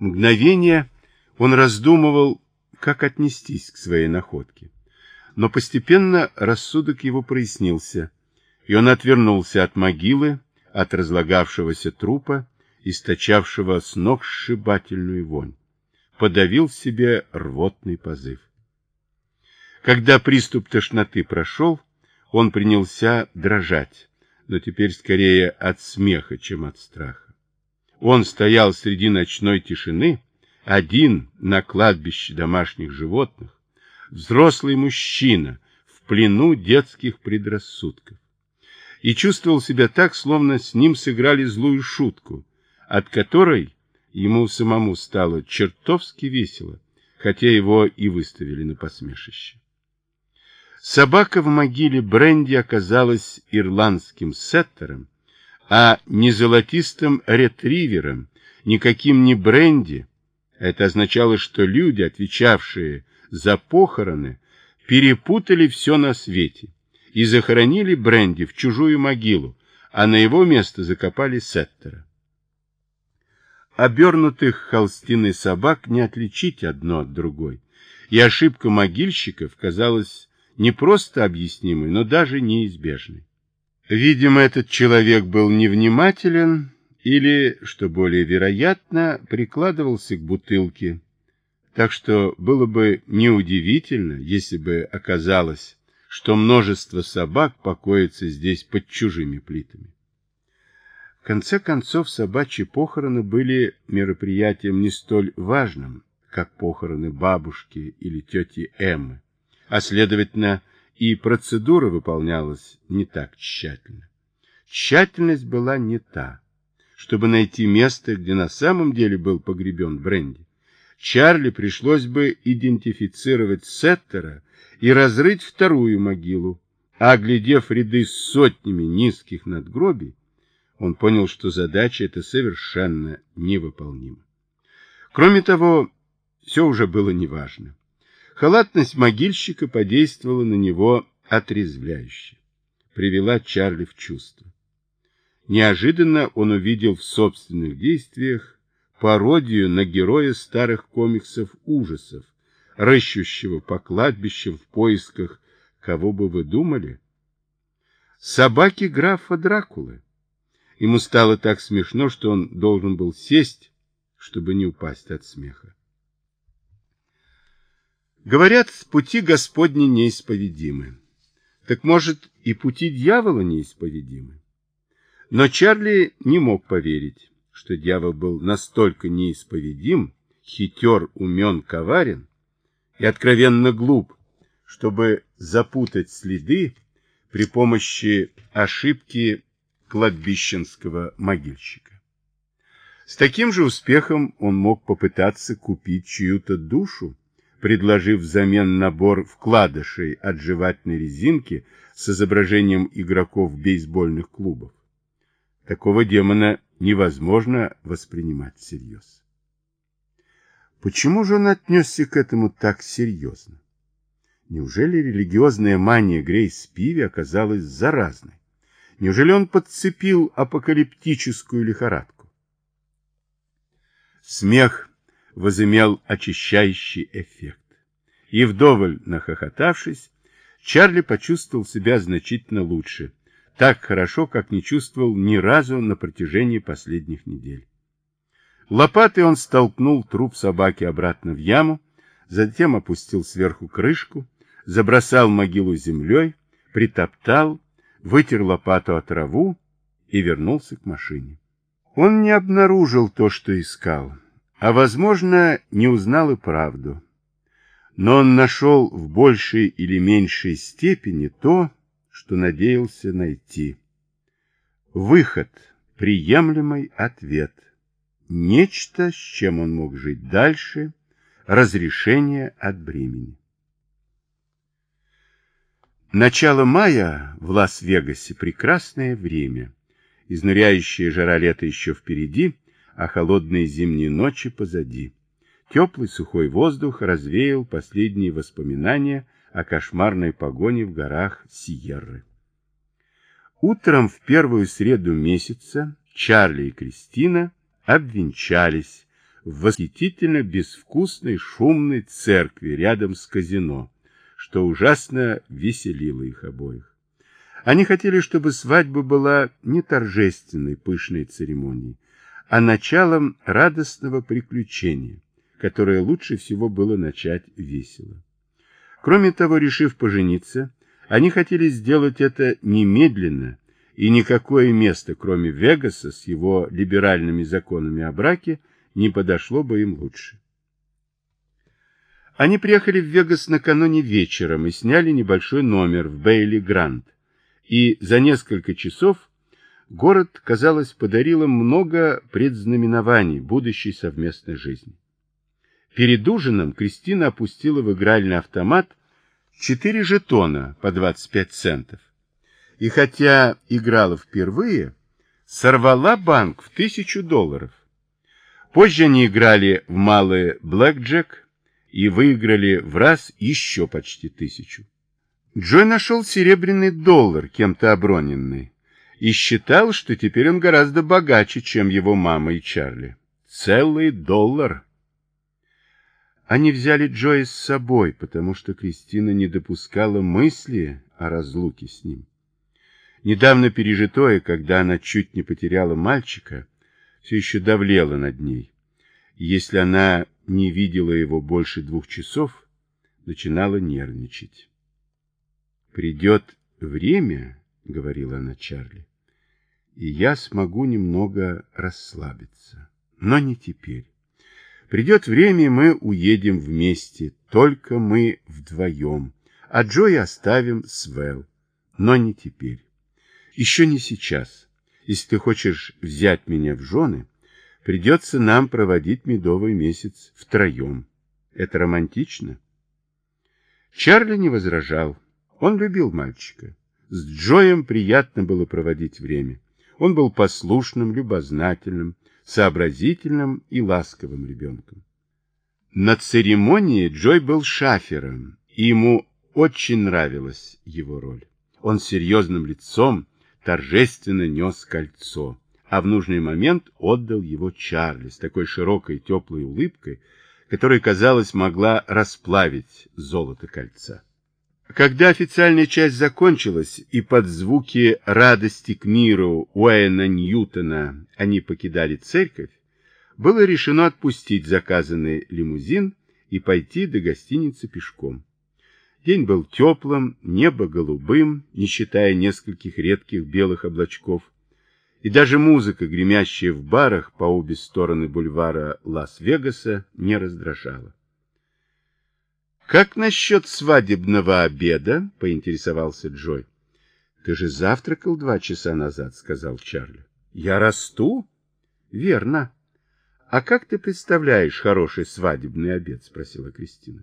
Мгновение он раздумывал, как отнестись к своей находке. Но постепенно рассудок его прояснился, и он отвернулся от могилы, от разлагавшегося трупа, источавшего с ног сшибательную вонь. Подавил в себе рвотный позыв. Когда приступ тошноты прошел, он принялся дрожать, но теперь скорее от смеха, чем от страха. Он стоял среди ночной тишины, один на кладбище домашних животных, взрослый мужчина в плену детских предрассудков. И чувствовал себя так, словно с ним сыграли злую шутку, от которой ему самому стало чертовски весело, хотя его и выставили на посмешище. Собака в могиле Бренди оказалась ирландским сеттером, а не золотистым ретривером, никаким не Бренди. Это означало, что люди, отвечавшие за похороны, перепутали все на свете и захоронили Бренди в чужую могилу, а на его место закопали сеттера. Обернутых холстиной собак не отличить одно от другой, и ошибка могильщиков казалась не просто объяснимой, но даже неизбежной. Видимо, этот человек был невнимателен или, что более вероятно, прикладывался к бутылке, так что было бы неудивительно, если бы оказалось, что множество собак покоится здесь под чужими плитами. В конце концов, собачьи похороны были мероприятием не столь важным, как похороны бабушки или тети Эммы а следовательно и процедура выполнялась не так тщательно. Тщательность была не та. Чтобы найти место, где на самом деле был погребен Бренди, Чарли пришлось бы идентифицировать Сеттера и разрыть вторую могилу, а оглядев ряды с сотнями низких надгробий, он понял, что задача эта совершенно невыполнима. Кроме того, все уже было неважно. Халатность могильщика подействовала на него отрезвляюще, привела Чарли в чувство. Неожиданно он увидел в собственных действиях пародию на героя старых комиксов ужасов, рыщущего по кладбищам в поисках, кого бы вы думали? Собаки графа Дракулы. Ему стало так смешно, что он должен был сесть, чтобы не упасть от смеха. Говорят, пути Господни неисповедимы. Так может и пути дьявола неисповедимы? Но Чарли не мог поверить, что дьявол был настолько неисповедим, хитер, умен, коварен и откровенно глуп, чтобы запутать следы при помощи ошибки кладбищенского могильщика. С таким же успехом он мог попытаться купить чью-то душу, предложив взамен набор вкладышей от жевательной резинки с изображением игроков бейсбольных клубов. Такого демона невозможно воспринимать всерьез. Почему же он отнесся к этому так серьезно? Неужели религиозная мания Грейс Пиви оказалась заразной? Неужели он подцепил апокалиптическую лихорадку? Смех возымел очищающий эффект. И вдоволь нахохотавшись, Чарли почувствовал себя значительно лучше, так хорошо, как не чувствовал ни разу на протяжении последних недель. Лопатой он столкнул труп собаки обратно в яму, затем опустил сверху крышку, забросал могилу землей, притоптал, вытер лопату от траву и вернулся к машине. Он не обнаружил то, что искал а, возможно, не узнал и правду. Но он нашел в большей или меньшей степени то, что надеялся найти. Выход, приемлемый ответ, нечто, с чем он мог жить дальше, разрешение от бремени. Начало мая в Лас-Вегасе прекрасное время. Изнуряющая жара лета еще впереди — а холодные зимние ночи позади. Теплый сухой воздух развеял последние воспоминания о кошмарной погоне в горах Сиерры. Утром в первую среду месяца Чарли и Кристина обвенчались в восхитительно безвкусной шумной церкви рядом с казино, что ужасно веселило их обоих. Они хотели, чтобы свадьба была не торжественной пышной церемонией, а началом радостного приключения, которое лучше всего было начать весело. Кроме того, решив пожениться, они хотели сделать это немедленно, и никакое место, кроме Вегаса с его либеральными законами о браке, не подошло бы им лучше. Они приехали в Вегас накануне вечером и сняли небольшой номер в Бейли Гранд. И за несколько часов город, казалось, подарил им много предзнаменований будущей совместной жизни. Перед ужином Кристина опустила в игральный автомат четыре жетона по 25 центов. И хотя играла впервые, сорвала банк в тысячу долларов. Позже они играли в малый блэкджек и выиграли в раз еще почти тысячу. Джой нашел серебряный доллар, кем-то оброненный, и считал, что теперь он гораздо богаче, чем его мама и Чарли. Целый доллар. Они взяли Джоя с собой, потому что Кристина не допускала мысли о разлуке с ним. Недавно пережитое, когда она чуть не потеряла мальчика, все еще давлело над ней. И если она не видела его больше двух часов, начинала нервничать. «Придет время, — говорила она Чарли, — и я смогу немного расслабиться. Но не теперь. Придет время, мы уедем вместе, только мы вдвоем, а Джои оставим с Вэл. Но не теперь. Еще не сейчас. Если ты хочешь взять меня в жены, придется нам проводить медовый месяц втроем. Это романтично?» Чарли не возражал. Он любил мальчика. С Джоем приятно было проводить время. Он был послушным, любознательным, сообразительным и ласковым ребенком. На церемонии Джой был шафером, и ему очень нравилась его роль. Он серьезным лицом торжественно нес кольцо, а в нужный момент отдал его Чарли с такой широкой теплой улыбкой, которая, казалось, могла расплавить золото кольца. Когда официальная часть закончилась, и под звуки радости к миру Уэйна Ньютона они покидали церковь, было решено отпустить заказанный лимузин и пойти до гостиницы пешком. День был теплым, небо голубым, не считая нескольких редких белых облачков, и даже музыка, гремящая в барах по обе стороны бульвара Лас-Вегаса, не раздражала. «Как насчет свадебного обеда?» — поинтересовался Джой. «Ты же завтракал два часа назад», — сказал Чарли. «Я расту?» «Верно. А как ты представляешь хороший свадебный обед?» — спросила Кристина.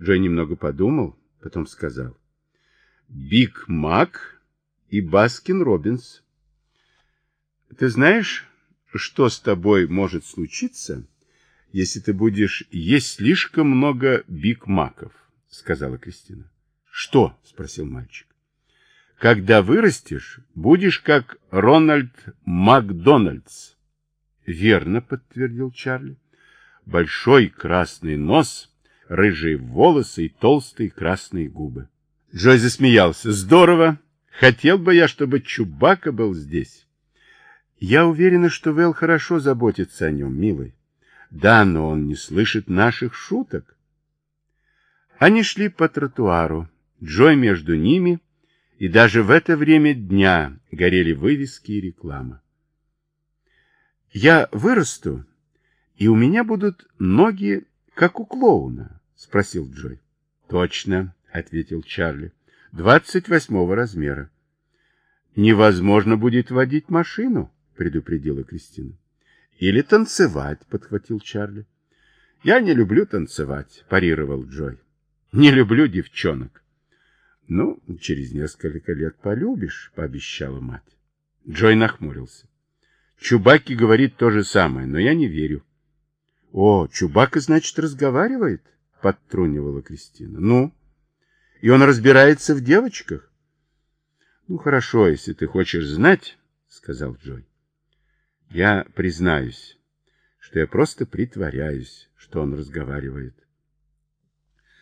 Джой немного подумал, потом сказал. «Биг Мак и Баскин Робинс. Ты знаешь, что с тобой может случиться?» Если ты будешь есть слишком много биг-маков, — сказала Кристина. — Что? — спросил мальчик. — Когда вырастешь, будешь как Рональд Макдональдс. — Верно, — подтвердил Чарли. Большой красный нос, рыжие волосы и толстые красные губы. Джой засмеялся. — Здорово! Хотел бы я, чтобы Чубака был здесь. Я уверена, что Вэл хорошо заботится о нем, милый. Да, но он не слышит наших шуток. Они шли по тротуару, Джой между ними, и даже в это время дня горели вывески и реклама. «Я вырасту, и у меня будут ноги, как у клоуна?» — спросил Джой. «Точно», — ответил Чарли, — «двадцать восьмого размера». «Невозможно будет водить машину», — предупредила Кристина. Или танцевать, подхватил Чарли. Я не люблю танцевать, парировал Джой. Не люблю девчонок. Ну, через несколько лет полюбишь, пообещала мать. Джой нахмурился. Чубаки говорит то же самое, но я не верю. О, Чубака, значит, разговаривает? Подтрунивала Кристина. Ну? И он разбирается в девочках? Ну, хорошо, если ты хочешь знать, сказал Джой. Я признаюсь, что я просто притворяюсь, что он разговаривает.